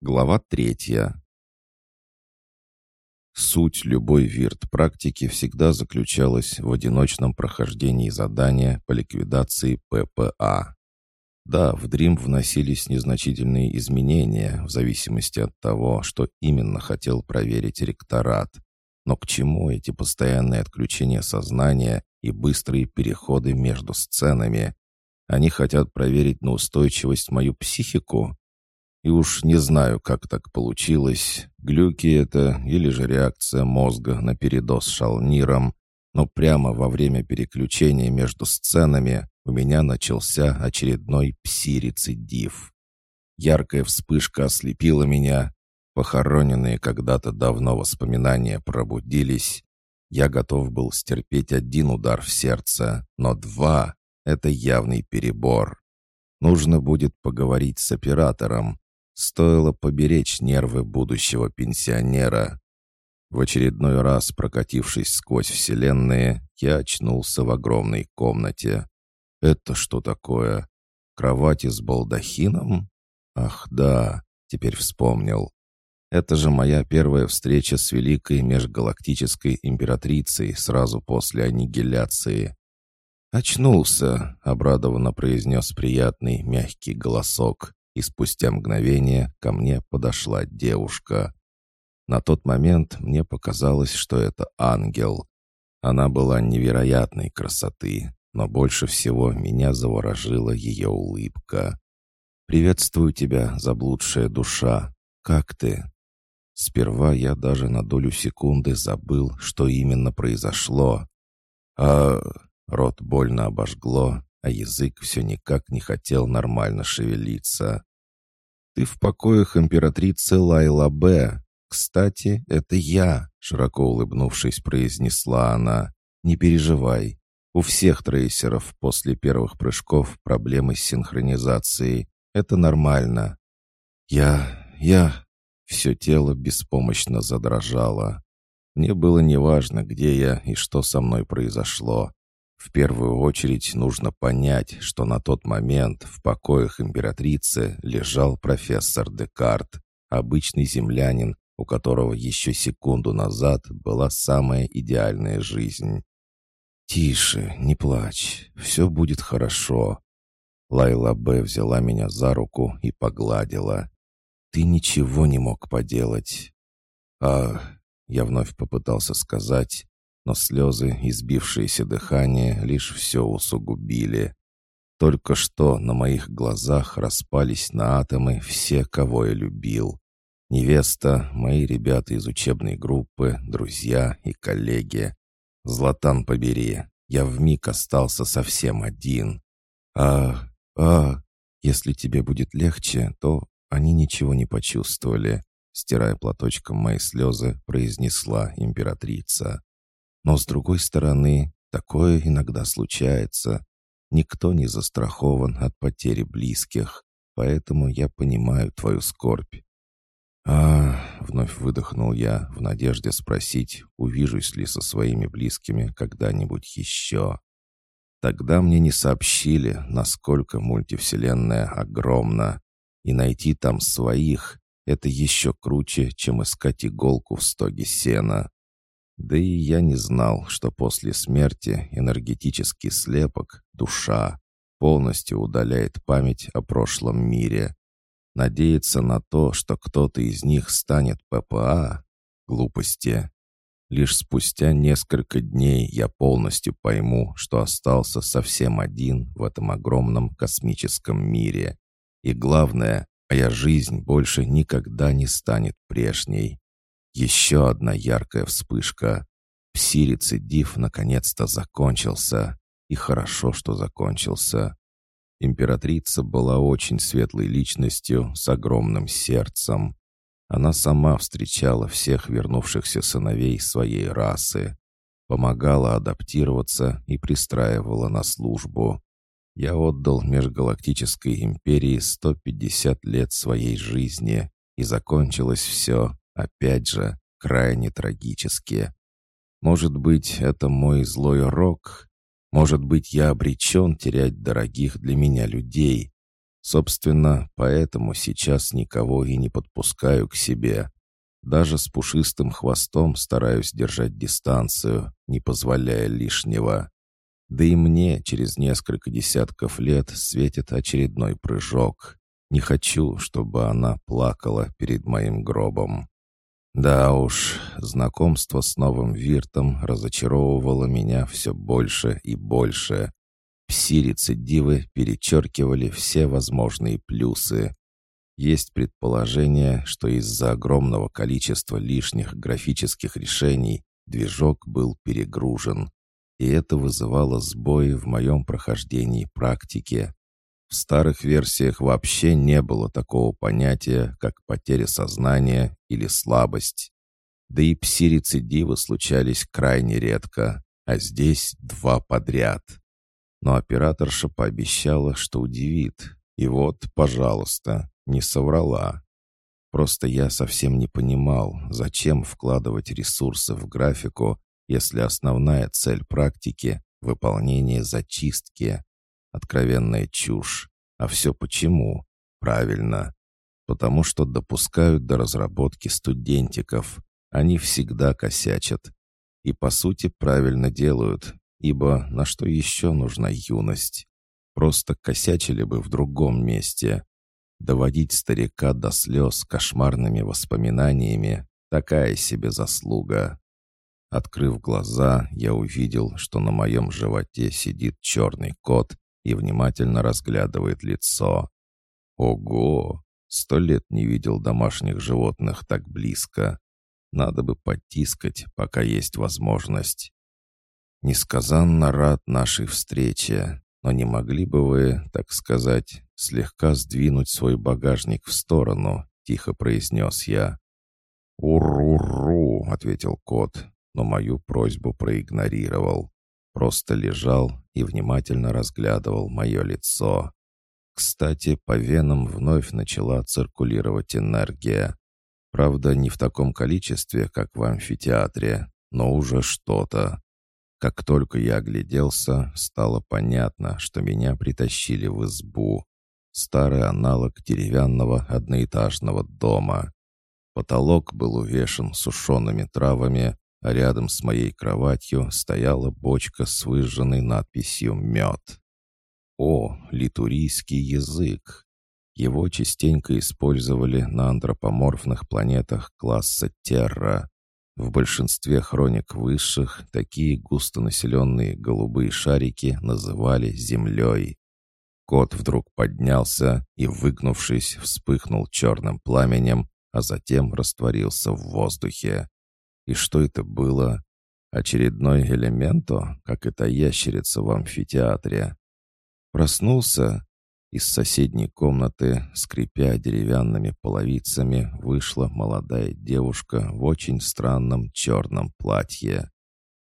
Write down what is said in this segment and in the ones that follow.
Глава третья. Суть любой вирт-практики всегда заключалась в одиночном прохождении задания по ликвидации ППА. Да, в Дрим вносились незначительные изменения в зависимости от того, что именно хотел проверить ректорат. Но к чему эти постоянные отключения сознания и быстрые переходы между сценами? Они хотят проверить на устойчивость мою психику? И уж не знаю, как так получилось, глюки это или же реакция мозга на передоз шалниром, но прямо во время переключения между сценами у меня начался очередной пси-рецидив. Яркая вспышка ослепила меня, похороненные когда-то давно воспоминания пробудились. Я готов был стерпеть один удар в сердце, но два — это явный перебор. Нужно будет поговорить с оператором, Стоило поберечь нервы будущего пенсионера. В очередной раз, прокатившись сквозь вселенные, я очнулся в огромной комнате. Это что такое? Кровати с балдахином? Ах, да, теперь вспомнил. Это же моя первая встреча с великой межгалактической императрицей сразу после аннигиляции. «Очнулся», — обрадованно произнес приятный мягкий голосок и спустя мгновение ко мне подошла девушка. На тот момент мне показалось, что это ангел. Она была невероятной красоты, но больше всего меня заворожила ее улыбка. «Приветствую тебя, заблудшая душа. Как ты?» Сперва я даже на долю секунды забыл, что именно произошло. А рот больно обожгло, а язык все никак не хотел нормально шевелиться. «Ты в покоях императрицы Лайла Б. Кстати, это я», — широко улыбнувшись, произнесла она. «Не переживай. У всех трейсеров после первых прыжков проблемы с синхронизацией. Это нормально». «Я... я...» Все тело беспомощно задрожало. Мне было неважно, где я и что со мной произошло. В первую очередь нужно понять, что на тот момент в покоях императрицы лежал профессор Декарт, обычный землянин, у которого еще секунду назад была самая идеальная жизнь. «Тише, не плачь, все будет хорошо». Лайла Б. взяла меня за руку и погладила. «Ты ничего не мог поделать». «А...» — я вновь попытался сказать, но слезы и сбившееся дыхание лишь все усугубили. Только что на моих глазах распались на атомы все, кого я любил. Невеста, мои ребята из учебной группы, друзья и коллеги. Златан побери, я вмиг остался совсем один. А, а, если тебе будет легче, то они ничего не почувствовали, стирая платочком мои слезы, произнесла императрица. Но с другой стороны, такое иногда случается. Никто не застрахован от потери близких, поэтому я понимаю твою скорбь. А, вновь выдохнул я в надежде спросить, увижусь ли со своими близкими когда-нибудь еще. Тогда мне не сообщили, насколько мультивселенная огромна, и найти там своих — это еще круче, чем искать иголку в стоге сена. Да и я не знал, что после смерти энергетический слепок, душа, полностью удаляет память о прошлом мире. Надеяться на то, что кто-то из них станет ППА — глупости. Лишь спустя несколько дней я полностью пойму, что остался совсем один в этом огромном космическом мире. И главное, моя жизнь больше никогда не станет прежней. Еще одна яркая вспышка. Пси-рецидив наконец-то закончился. И хорошо, что закончился. Императрица была очень светлой личностью с огромным сердцем. Она сама встречала всех вернувшихся сыновей своей расы, помогала адаптироваться и пристраивала на службу. Я отдал межгалактической империи 150 лет своей жизни, и закончилось все Опять же, крайне трагически. Может быть, это мой злой рок? Может быть, я обречен терять дорогих для меня людей? Собственно, поэтому сейчас никого и не подпускаю к себе. Даже с пушистым хвостом стараюсь держать дистанцию, не позволяя лишнего. Да и мне через несколько десятков лет светит очередной прыжок. Не хочу, чтобы она плакала перед моим гробом. Да уж, знакомство с новым Виртом разочаровывало меня все больше и больше. Пси-рецидивы перечеркивали все возможные плюсы. Есть предположение, что из-за огромного количества лишних графических решений движок был перегружен, и это вызывало сбои в моем прохождении практики. В старых версиях вообще не было такого понятия, как потеря сознания или слабость. Да и пси-рецидивы случались крайне редко, а здесь два подряд. Но операторша пообещала, что удивит. И вот, пожалуйста, не соврала. Просто я совсем не понимал, зачем вкладывать ресурсы в графику, если основная цель практики — выполнение зачистки. Откровенная чушь. А все почему? Правильно. Потому что допускают до разработки студентиков. Они всегда косячат. И по сути правильно делают, ибо на что еще нужна юность? Просто косячили бы в другом месте. Доводить старика до слез кошмарными воспоминаниями — такая себе заслуга. Открыв глаза, я увидел, что на моем животе сидит черный кот и внимательно разглядывает лицо. Ого! Сто лет не видел домашних животных так близко. Надо бы потискать, пока есть возможность. Несказанно рад нашей встрече, но не могли бы вы, так сказать, слегка сдвинуть свой багажник в сторону, тихо произнес я. «Ур-ур-ру», — ответил кот, но мою просьбу проигнорировал. Просто лежал и внимательно разглядывал мое лицо. Кстати, по венам вновь начала циркулировать энергия. Правда, не в таком количестве, как в амфитеатре, но уже что-то. Как только я огляделся, стало понятно, что меня притащили в избу. Старый аналог деревянного одноэтажного дома. Потолок был увешан сушеными травами, а рядом с моей кроватью стояла бочка с выжженной надписью «Мед». О, литурийский язык! Его частенько использовали на антропоморфных планетах класса Терра. В большинстве хроник высших такие густонаселенные голубые шарики называли землей. Кот вдруг поднялся и, выгнувшись, вспыхнул черным пламенем, а затем растворился в воздухе. И что это было? Очередной элементо, как эта ящерица в амфитеатре. Проснулся, из соседней комнаты, скрипя деревянными половицами, вышла молодая девушка в очень странном черном платье.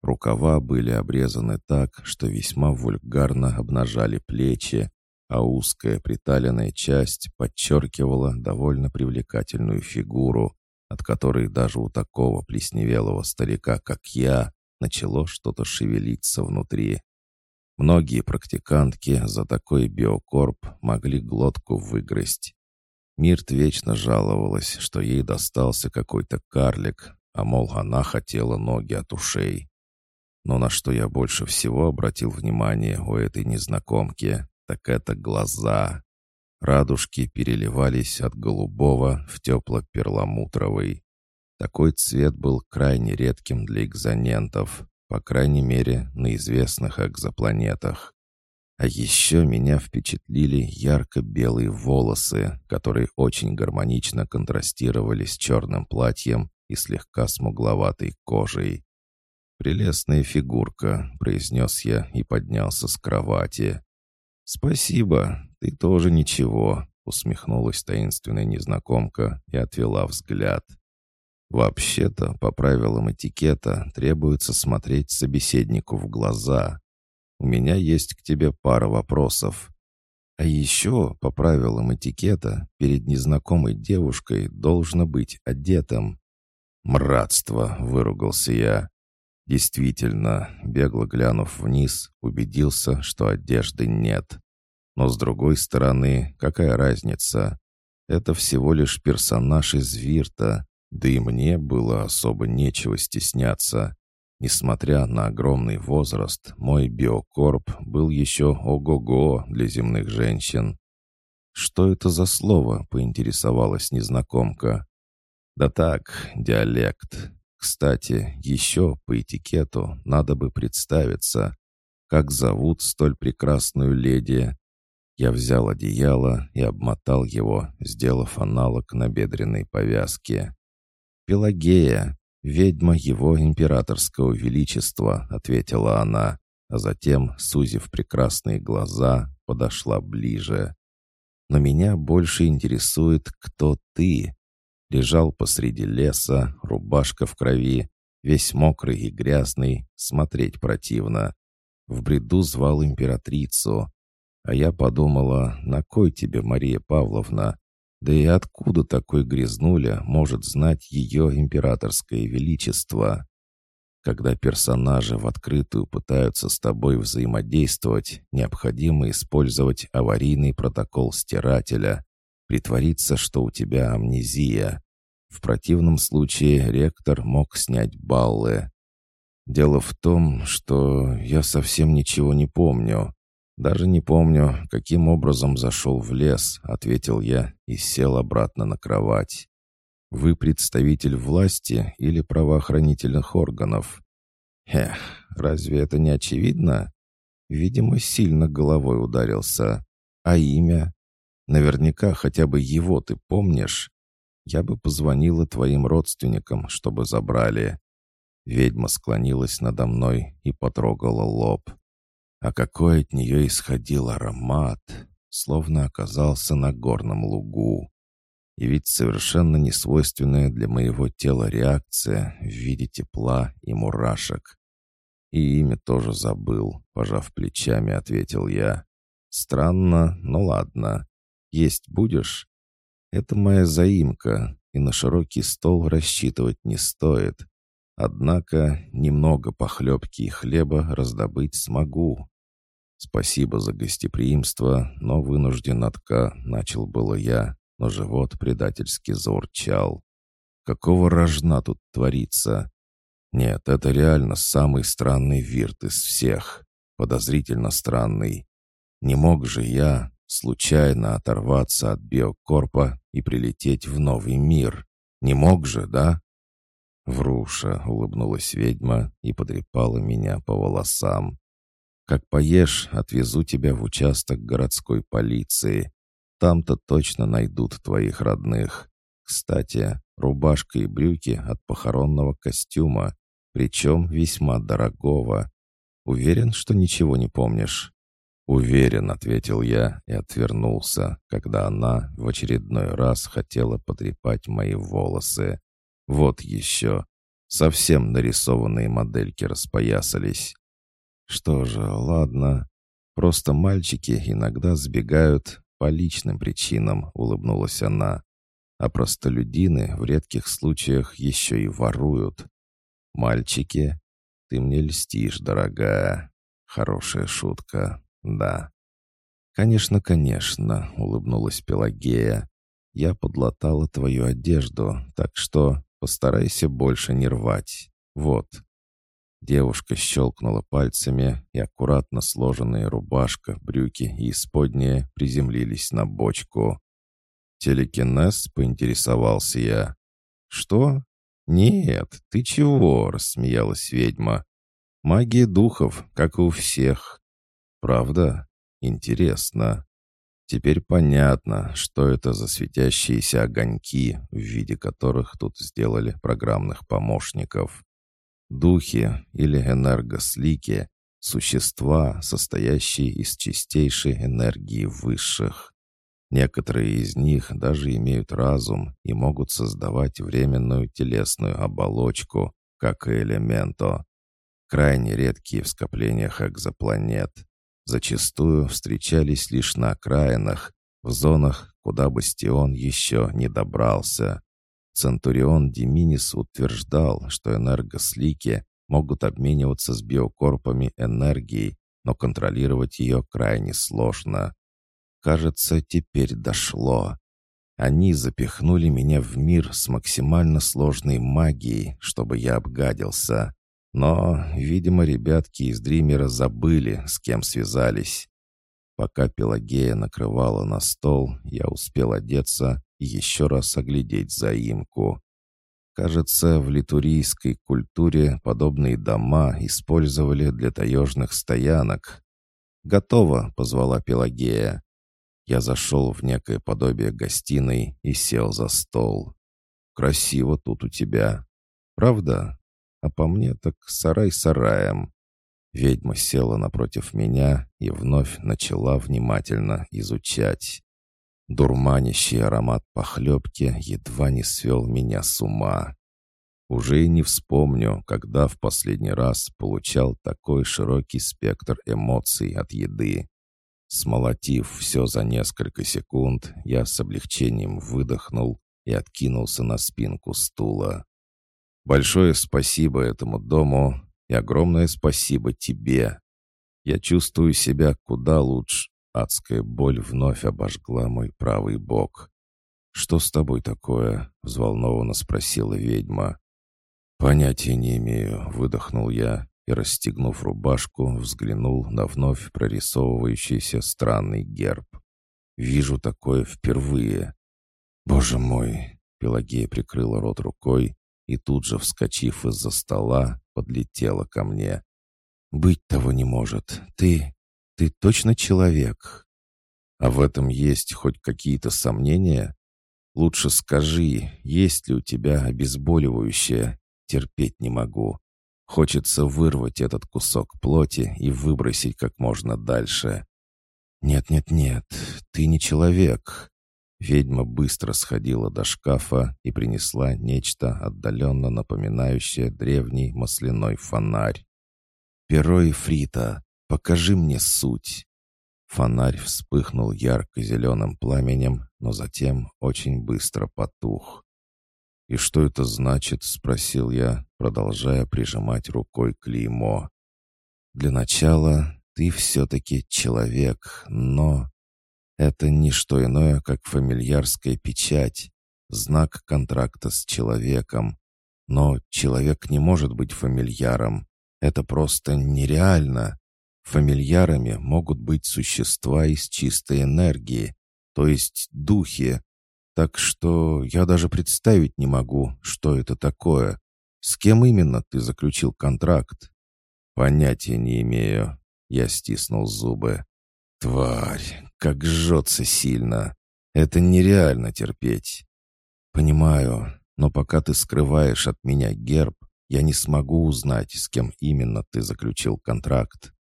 Рукава были обрезаны так, что весьма вульгарно обнажали плечи, а узкая приталенная часть подчеркивала довольно привлекательную фигуру, от которой даже у такого плесневелого старика, как я, начало что-то шевелиться внутри. Многие практикантки за такой биокорп могли глотку выгрызть. Мирт вечно жаловалась, что ей достался какой-то карлик, а мол, она хотела ноги от ушей. Но на что я больше всего обратил внимание у этой незнакомки, так это глаза. Радужки переливались от голубого в тепло-перламутровый. Такой цвет был крайне редким для экзонентов, по крайней мере, на известных экзопланетах. А еще меня впечатлили ярко-белые волосы, которые очень гармонично контрастировали с черным платьем и слегка смугловатой кожей. «Прелестная фигурка», — произнес я и поднялся с кровати. «Спасибо, ты тоже ничего», — усмехнулась таинственная незнакомка и отвела взгляд. Вообще-то, по правилам этикета, требуется смотреть собеседнику в глаза. У меня есть к тебе пара вопросов. А еще, по правилам этикета, перед незнакомой девушкой должно быть одетым. «Мратство!» — выругался я. Действительно, бегло глянув вниз, убедился, что одежды нет. Но с другой стороны, какая разница? Это всего лишь персонаж из Вирта, да и мне было особо нечего стесняться. Несмотря на огромный возраст, мой биокорп был еще ого-го для земных женщин. «Что это за слово?» — поинтересовалась незнакомка. «Да так, диалект. Кстати, еще по этикету надо бы представиться. Как зовут столь прекрасную леди?» Я взял одеяло и обмотал его, сделав аналог на бедренной повязке. «Пелагея, ведьма его императорского величества», — ответила она, а затем, сузив прекрасные глаза, подошла ближе. «Но меня больше интересует, кто ты». Лежал посреди леса, рубашка в крови, весь мокрый и грязный, смотреть противно. В бреду звал императрицу. А я подумала, на кой тебе, Мария Павловна? Да и откуда такой грязнуля может знать ее императорское величество? Когда персонажи в открытую пытаются с тобой взаимодействовать, необходимо использовать аварийный протокол стирателя, притвориться, что у тебя амнезия. В противном случае ректор мог снять баллы. Дело в том, что я совсем ничего не помню. «Даже не помню, каким образом зашел в лес», — ответил я и сел обратно на кровать. «Вы представитель власти или правоохранительных органов?» «Эх, разве это не очевидно?» Видимо, сильно головой ударился. «А имя? Наверняка хотя бы его ты помнишь? Я бы позвонила твоим родственникам, чтобы забрали». Ведьма склонилась надо мной и потрогала лоб а какой от нее исходил аромат, словно оказался на горном лугу. И ведь совершенно несвойственная для моего тела реакция в виде тепла и мурашек. И имя тоже забыл, пожав плечами, ответил я. Странно, но ладно. Есть будешь? Это моя заимка, и на широкий стол рассчитывать не стоит. Однако немного похлебки и хлеба раздобыть смогу. «Спасибо за гостеприимство, но вынужден отка», — начал было я, но живот предательски заурчал. «Какого рожна тут творится?» «Нет, это реально самый странный вирт из всех. Подозрительно странный. Не мог же я случайно оторваться от биокорпа и прилететь в новый мир. Не мог же, да?» Вруша улыбнулась ведьма и подрепала меня по волосам. Как поешь, отвезу тебя в участок городской полиции. Там-то точно найдут твоих родных. Кстати, рубашка и брюки от похоронного костюма, причем весьма дорогого. Уверен, что ничего не помнишь?» «Уверен», — ответил я и отвернулся, когда она в очередной раз хотела потрепать мои волосы. «Вот еще. Совсем нарисованные модельки распоясались. Что же, ладно. Просто мальчики иногда сбегают по личным причинам, улыбнулась она. А простолюдины в редких случаях еще и воруют. Мальчики, ты мне льстишь, дорогая. Хорошая шутка, да. «Конечно, конечно», — улыбнулась Пелагея. «Я подлатала твою одежду, так что постарайся больше не рвать. Вот, Девушка щелкнула пальцами, и аккуратно сложенные рубашка, брюки и исподние приземлились на бочку. «Телекинез?» — поинтересовался я. «Что? Нет, ты чего?» — рассмеялась ведьма. «Магия духов, как и у всех. Правда? Интересно. Теперь понятно, что это за светящиеся огоньки, в виде которых тут сделали программных помощников. Духи или энергослики — существа, состоящие из чистейшей энергии высших. Некоторые из них даже имеют разум и могут создавать временную телесную оболочку, как и элементо. Крайне редкие в скоплениях экзопланет. Зачастую встречались лишь на окраинах, в зонах, куда бастион еще не добрался. Центурион Деминис утверждал, что энергослики могут обмениваться с биокорпами энергией, но контролировать ее крайне сложно. кажется, теперь дошло. Они запихнули меня в мир с максимально сложной магией, чтобы я обгадился. Но, видимо, ребятки из Дримера забыли, с кем связались. Пока Пелагея накрывала на стол, я успел одеться и еще раз оглядеть заимку. Кажется, в литурийской культуре подобные дома использовали для таежных стоянок. «Готово», — позвала Пелагея. Я зашел в некое подобие гостиной и сел за стол. «Красиво тут у тебя. Правда? А по мне так сарай сараем». Ведьма села напротив меня и вновь начала внимательно изучать. Дурманящий аромат похлебки едва не свел меня с ума. Уже и не вспомню, когда в последний раз получал такой широкий спектр эмоций от еды. Смолотив все за несколько секунд, я с облегчением выдохнул и откинулся на спинку стула. «Большое спасибо этому дому и огромное спасибо тебе. Я чувствую себя куда лучше, Адская боль вновь обожгла мой правый бок. «Что с тобой такое?» — взволнованно спросила ведьма. «Понятия не имею», — выдохнул я и, расстегнув рубашку, взглянул на вновь прорисовывающийся странный герб. «Вижу такое впервые». «Боже мой!» — Пелагея прикрыла рот рукой и тут же, вскочив из-за стола, подлетела ко мне. «Быть того не может. Ты... Ты точно человек? А в этом есть хоть какие-то сомнения? Лучше скажи, есть ли у тебя обезболивающее? Терпеть не могу. Хочется вырвать этот кусок плоти и выбросить как можно дальше. «Нет-нет-нет, ты не человек». Ведьма быстро сходила до шкафа и принесла нечто отдаленно напоминающее древний масляной фонарь. «Перо Ифрита, Покажи мне суть». Фонарь вспыхнул ярко-зеленым пламенем, но затем очень быстро потух. «И что это значит?» — спросил я, продолжая прижимать рукой клеймо. «Для начала ты все-таки человек, но...» Это не что иное, как фамильярская печать, знак контракта с человеком. Но человек не может быть фамильяром. Это просто нереально. Фамильярами могут быть существа из чистой энергии, то есть духи. Так что я даже представить не могу, что это такое. С кем именно ты заключил контракт? Понятия не имею. Я стиснул зубы. Тварь, как жжется сильно. Это нереально терпеть. Понимаю, но пока ты скрываешь от меня герб, я не смогу узнать, с кем именно ты заключил контракт.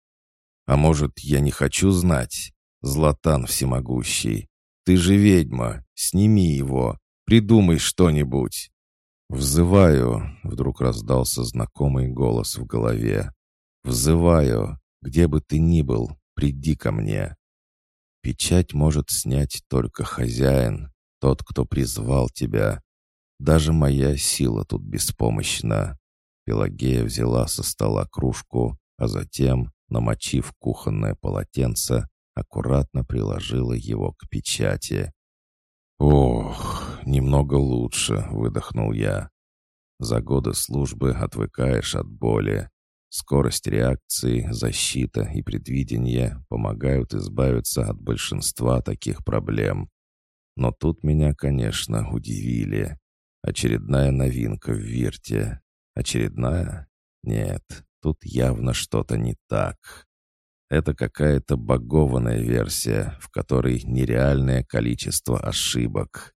А может, я не хочу знать? Златан всемогущий. Ты же ведьма. Сними его. Придумай что-нибудь. «Взываю!» — вдруг раздался знакомый голос в голове. «Взываю! Где бы ты ни был, приди ко мне!» Печать может снять только хозяин, тот, кто призвал тебя. Даже моя сила тут беспомощна. Пелагея взяла со стола кружку, а затем, намочив кухонное полотенце, аккуратно приложила его к печати. «Ох, немного лучше», — выдохнул я. За годы службы отвыкаешь от боли. Скорость реакции, защита и предвидение помогают избавиться от большинства таких проблем. Но тут меня, конечно, удивили. Очередная новинка в Вирте. Очередная? Нет, Тут явно что-то не так. Это какая-то багованная версия, в которой нереальное количество ошибок.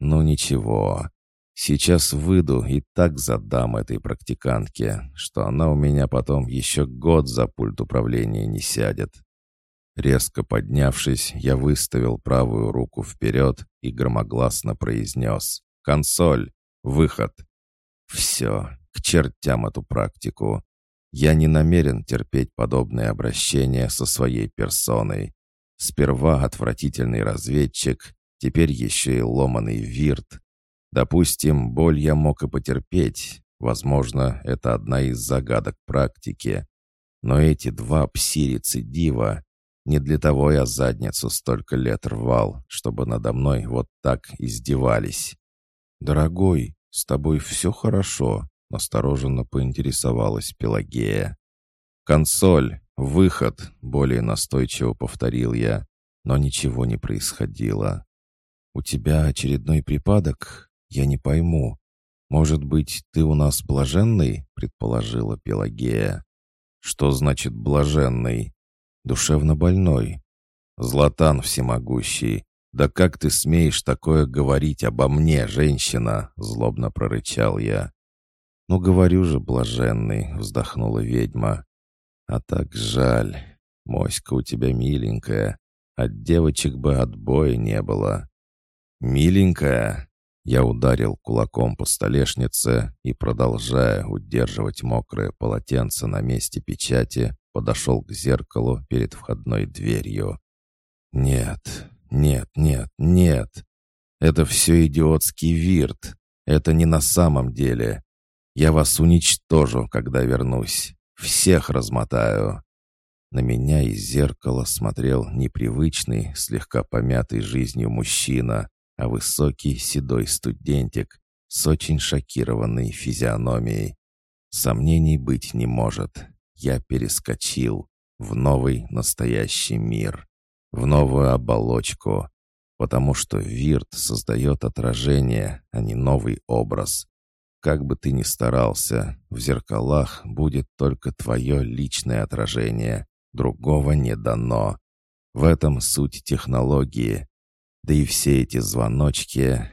Ну ничего. Сейчас выйду и так задам этой практикантке, что она у меня потом еще год за пульт управления не сядет. Резко поднявшись, я выставил правую руку вперед и громогласно произнес «Консоль! Выход!» «Все, к чертям эту практику. Я не намерен терпеть подобное обращение со своей персоной. Сперва отвратительный разведчик, теперь еще и ломаный вирт. Допустим, боль я мог и потерпеть. Возможно, это одна из загадок практики. Но эти два пси-рецидива... Не для того я задницу столько лет рвал, чтобы надо мной вот так издевались. «Дорогой, с тобой все хорошо?» — настороженно поинтересовалась Пелагея. «Консоль, выход!» — более настойчиво повторил я, но ничего не происходило. «У тебя очередной припадок? Я не пойму. Может быть, ты у нас блаженный?» — предположила Пелагея. «Что значит блаженный?» «Душевно больной». «Златан всемогущий, да как ты смеешь такое говорить обо мне, женщина?» — злобно прорычал я. «Ну, говорю же, блаженный», — вздохнула ведьма. «А так жаль. Моська у тебя миленькая. От девочек бы отбоя не было». «Миленькая?» Я ударил кулаком по столешнице и, продолжая удерживать мокрое полотенце на месте печати, подошел к зеркалу перед входной дверью. «Нет, нет, нет, нет. Это все идиотский вирт. Это не на самом деле. Я вас уничтожу, когда вернусь. Всех размотаю». На меня из зеркала смотрел непривычный, слегка помятый жизнью мужчина, а высокий седой студентик с очень шокированной физиономией. Сомнений быть не может. Я перескочил в новый настоящий мир, в новую оболочку, потому что Вирт создает отражение, а не новый образ. Как бы ты ни старался, в зеркалах будет только твое личное отражение, другого не дано. В этом суть технологии. Да и все эти звоночки...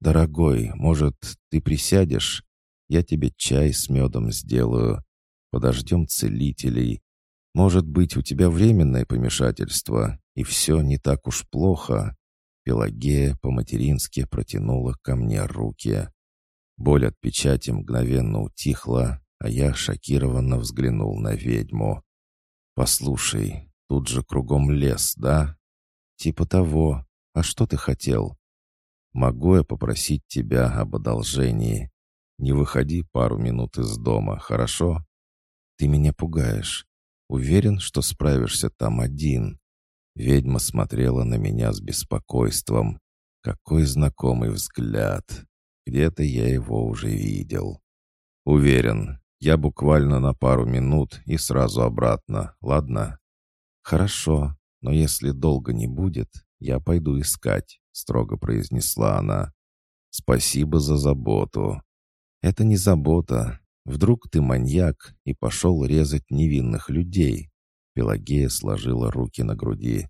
«Дорогой, может, ты присядешь? Я тебе чай с медом сделаю. Подождем целителей. Может быть, у тебя временное помешательство, и все не так уж плохо». Пелагея по-матерински протянула ко мне руки. Боль от печати мгновенно утихла, а я шокированно взглянул на ведьму. «Послушай, тут же кругом лес, да?» «Типа того. «А что ты хотел?» «Могу я попросить тебя об одолжении? Не выходи пару минут из дома, хорошо?» «Ты меня пугаешь. Уверен, что справишься там один?» Ведьма смотрела на меня с беспокойством. Какой знакомый взгляд. Где-то я его уже видел. «Уверен. Я буквально на пару минут и сразу обратно, ладно?» «Хорошо, но если долго не будет, «Я пойду искать», — строго произнесла она. «Спасибо за заботу». «Это не забота. Вдруг ты маньяк и пошел резать невинных людей?» Пелагея сложила руки на груди.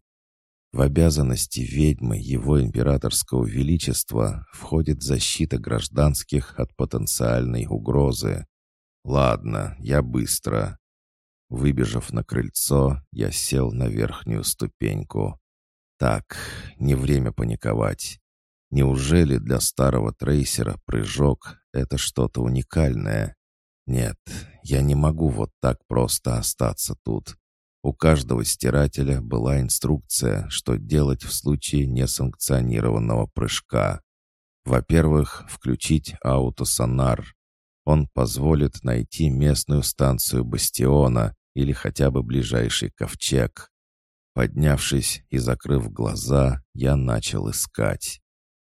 В обязанности ведьмы его императорского величества входит защита гражданских от потенциальной угрозы. «Ладно, я быстро». Выбежав на крыльцо, я сел на верхнюю ступеньку. Так, не время паниковать. Неужели для старого трейсера прыжок — это что-то уникальное? Нет, я не могу вот так просто остаться тут. У каждого стирателя была инструкция, что делать в случае несанкционированного прыжка. Во-первых, включить аутосонар. Он позволит найти местную станцию бастиона или хотя бы ближайший ковчег. Поднявшись и закрыв глаза, я начал искать.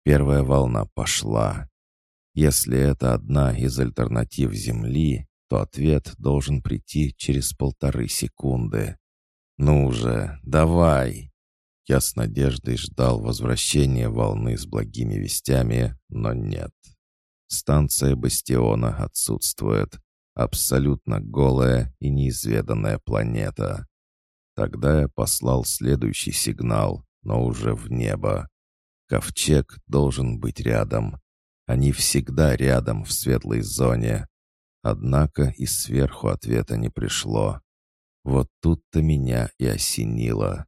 Первая волна пошла. Если это одна из альтернатив Земли, то ответ должен прийти через полторы секунды. «Ну же, давай!» Я с надеждой ждал возвращения волны с благими вестями, но нет. Станция Бастиона отсутствует. Абсолютно голая и неизведанная планета. Тогда я послал следующий сигнал, но уже в небо. Ковчег должен быть рядом. Они всегда рядом в светлой зоне. Однако и сверху ответа не пришло. Вот тут-то меня и осенило.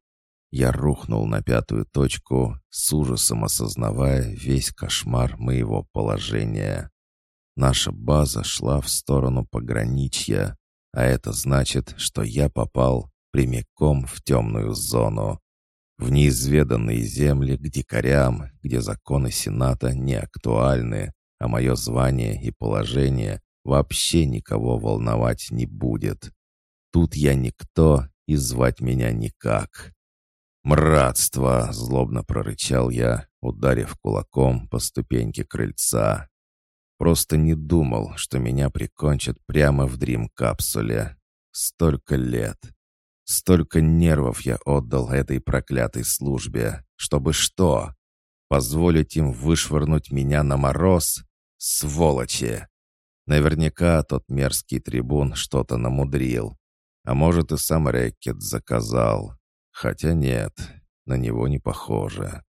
Я рухнул на пятую точку, с ужасом осознавая весь кошмар моего положения. Наша база шла в сторону пограничья, а это значит, что я попал прямиком в темную зону. В неизведанные земли к дикарям, где законы Сената не актуальны, а мое звание и положение вообще никого волновать не будет. Тут я никто и звать меня никак. «Мратство!» — злобно прорычал я, ударив кулаком по ступеньке крыльца. Просто не думал, что меня прикончат прямо в дрим-капсуле. Столько лет. Столько нервов я отдал этой проклятой службе. Чтобы что? Позволить им вышвырнуть меня на мороз? Сволочи! Наверняка тот мерзкий трибун что-то намудрил. А может, и сам Рэкет заказал. Хотя нет, на него не похоже.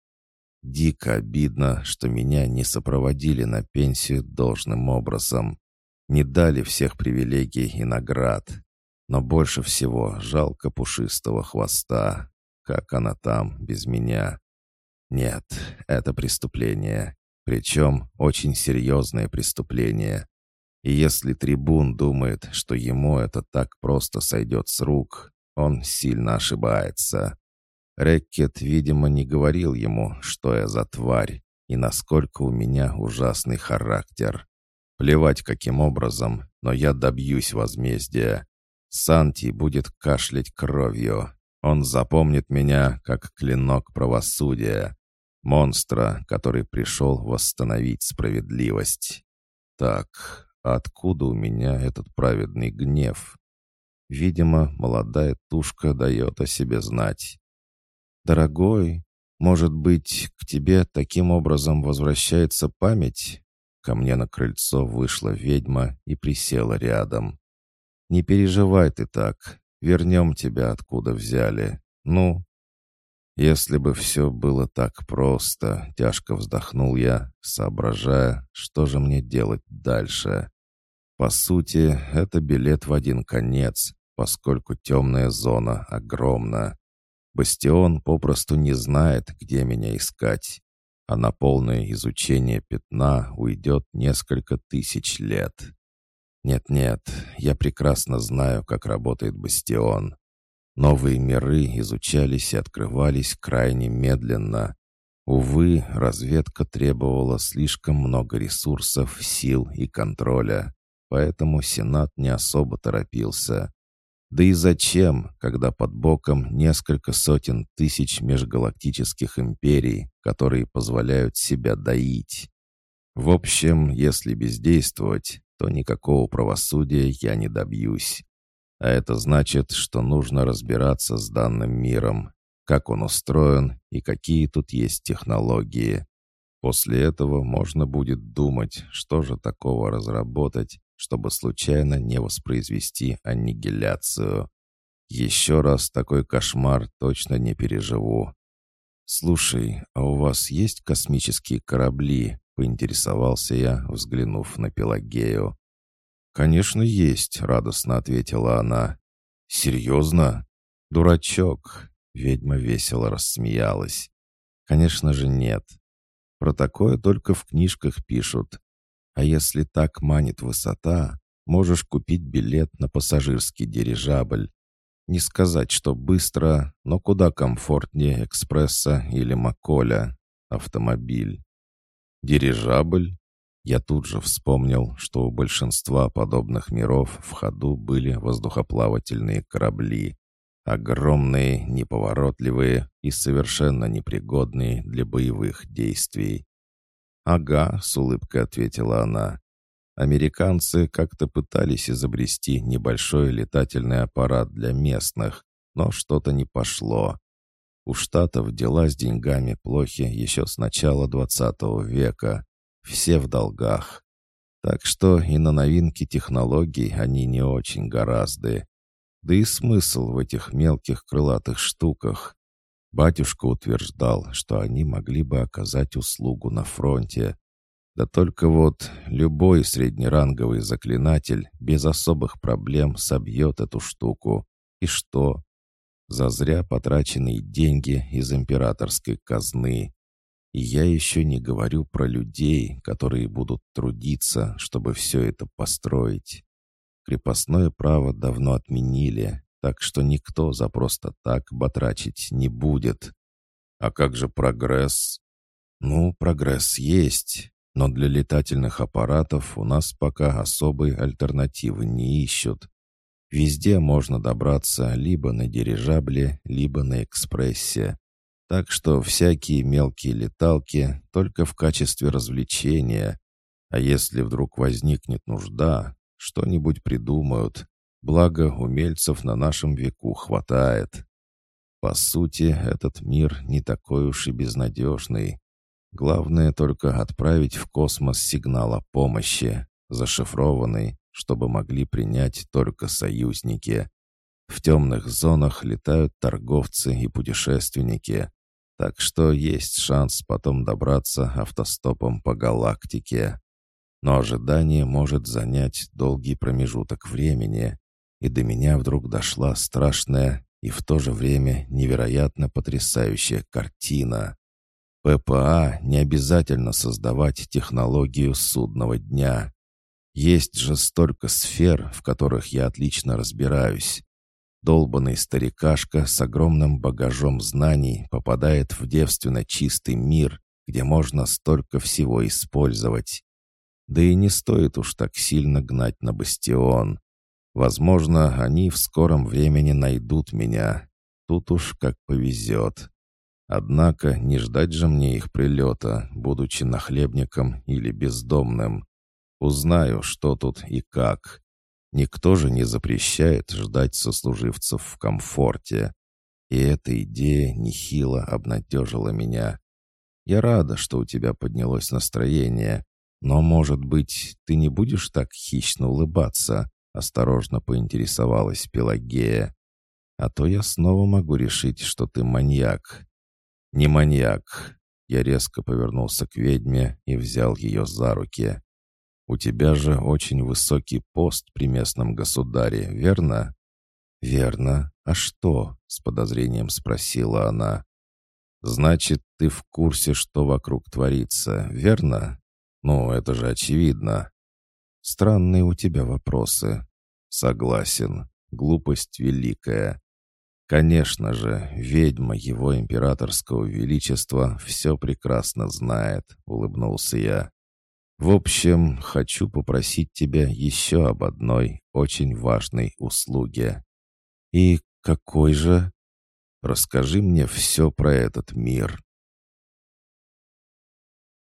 Дико обидно, что меня не сопроводили на пенсию должным образом. Не дали всех привилегий и наград. Но больше всего жалко пушистого хвоста. Как она там без меня? Нет, это преступление. Причем очень серьезное преступление. И если трибун думает, что ему это так просто сойдет с рук, он сильно ошибается. Рэкет, видимо, не говорил ему, что я за тварь и насколько у меня ужасный характер. Плевать каким образом, но я добьюсь возмездия. Санти будет кашлять кровью. Он запомнит меня как клинок правосудия. Монстра, который пришел восстановить справедливость. Так, откуда у меня этот праведный гнев? Видимо, молодая тушка дает о себе знать. «Дорогой, может быть, к тебе таким образом возвращается память?» Ко мне на крыльцо вышла ведьма и присела рядом. «Не переживай ты так. Вернем тебя, откуда взяли. Ну?» «Если бы все было так просто», — тяжко вздохнул я, соображая, что же мне делать дальше. «По сути, это билет в один конец, поскольку темная зона огромна. Бастион попросту не знает, где меня искать, а на полное изучение пятна уйдет несколько тысяч лет. Нет-нет, я прекрасно знаю, как работает Бастион. Новые миры изучались и открывались крайне медленно. Увы, разведка требовала слишком много ресурсов, сил и контроля, поэтому Сенат не особо торопился. Да и зачем, когда под боком несколько сотен тысяч межгалактических империй, которые позволяют себя доить? В общем, если бездействовать, то никакого правосудия я не добьюсь. А это значит, что нужно разбираться с данным миром, как он устроен и какие тут есть технологии. После этого можно будет думать, что же такого разработать, чтобы случайно не воспроизвести аннигиляцию. Еще раз такой кошмар точно не переживу. «Слушай, а у вас есть космические корабли?» — поинтересовался я, взглянув на Пелагею. «Конечно, есть», — радостно ответила она. «Серьезно? Дурачок!» — ведьма весело рассмеялась. «Конечно же нет. Про такое только в книжках пишут. А если так манит высота, можешь купить билет на пассажирский дирижабль. Не сказать, что быстро, но куда комфортнее экспресса или Маколя. Автомобиль. Дирижабль? Я тут же вспомнил, что у большинства подобных миров в ходу были воздухоплавательные корабли. Огромные, неповоротливые и совершенно непригодные для боевых действий. «Ага», — с улыбкой ответила она. «Американцы как-то пытались изобрести небольшой летательный аппарат для местных, но что-то не пошло. У Штатов дела с деньгами плохи еще с начала двадцатого века. Все в долгах. Так что и на новинки технологий они не очень гораздо. Да и смысл в этих мелких крылатых штуках. Батюшка утверждал, что они могли бы оказать услугу на фронте. Да только вот любой среднеранговый заклинатель без особых проблем собьет эту штуку. И что? За зря потраченные деньги из императорской казны. И я еще не говорю про людей, которые будут трудиться, чтобы все это построить. Крепостное право давно отменили, так что никто за просто так батрачить не будет. А как же прогресс? Ну, прогресс есть, но для летательных аппаратов у нас пока особой альтернативы не ищут. Везде можно добраться либо на дирижабле, либо на экспрессе. Так что всякие мелкие леталки только в качестве развлечения. А если вдруг возникнет нужда, что-нибудь придумают. Благо, умельцев на нашем веку хватает. По сути, этот мир не такой уж и безнадежный. Главное только отправить в космос сигнал о помощи, зашифрованный, чтобы могли принять только союзники. В темных зонах летают торговцы и путешественники, так что есть шанс потом добраться автостопом по галактике. Но ожидание может занять долгий промежуток времени, и до меня вдруг дошла страшная и в то же время невероятно потрясающая картина. ППА не обязательно создавать технологию судного дня. Есть же столько сфер, в которых я отлично разбираюсь. Долбанный старикашка с огромным багажом знаний попадает в девственно чистый мир, где можно столько всего использовать. Да и не стоит уж так сильно гнать на бастион. Возможно, они в скором времени найдут меня. Тут уж как повезет. Однако не ждать же мне их прилета, будучи нахлебником или бездомным. Узнаю, что тут и как. Никто же не запрещает ждать сослуживцев в комфорте. И эта идея нехило обнадежила меня. Я рада, что у тебя поднялось настроение, но, может быть, ты не будешь так хищно улыбаться, Осторожно поинтересовалась Пелагея. «А то я снова могу решить, что ты маньяк». «Не маньяк». Я резко повернулся к ведьме и взял ее за руки. «У тебя же очень высокий пост при местном государе, верно?» «Верно. А что?» — с подозрением спросила она. «Значит, ты в курсе, что вокруг творится, верно? Ну, это же очевидно. Странные у тебя вопросы. Согласен. Глупость великая. Конечно же, ведьма его императорского величества все прекрасно знает, улыбнулся я. В общем, хочу попросить тебя еще об одной очень важной услуге. И какой же? Расскажи мне все про этот мир.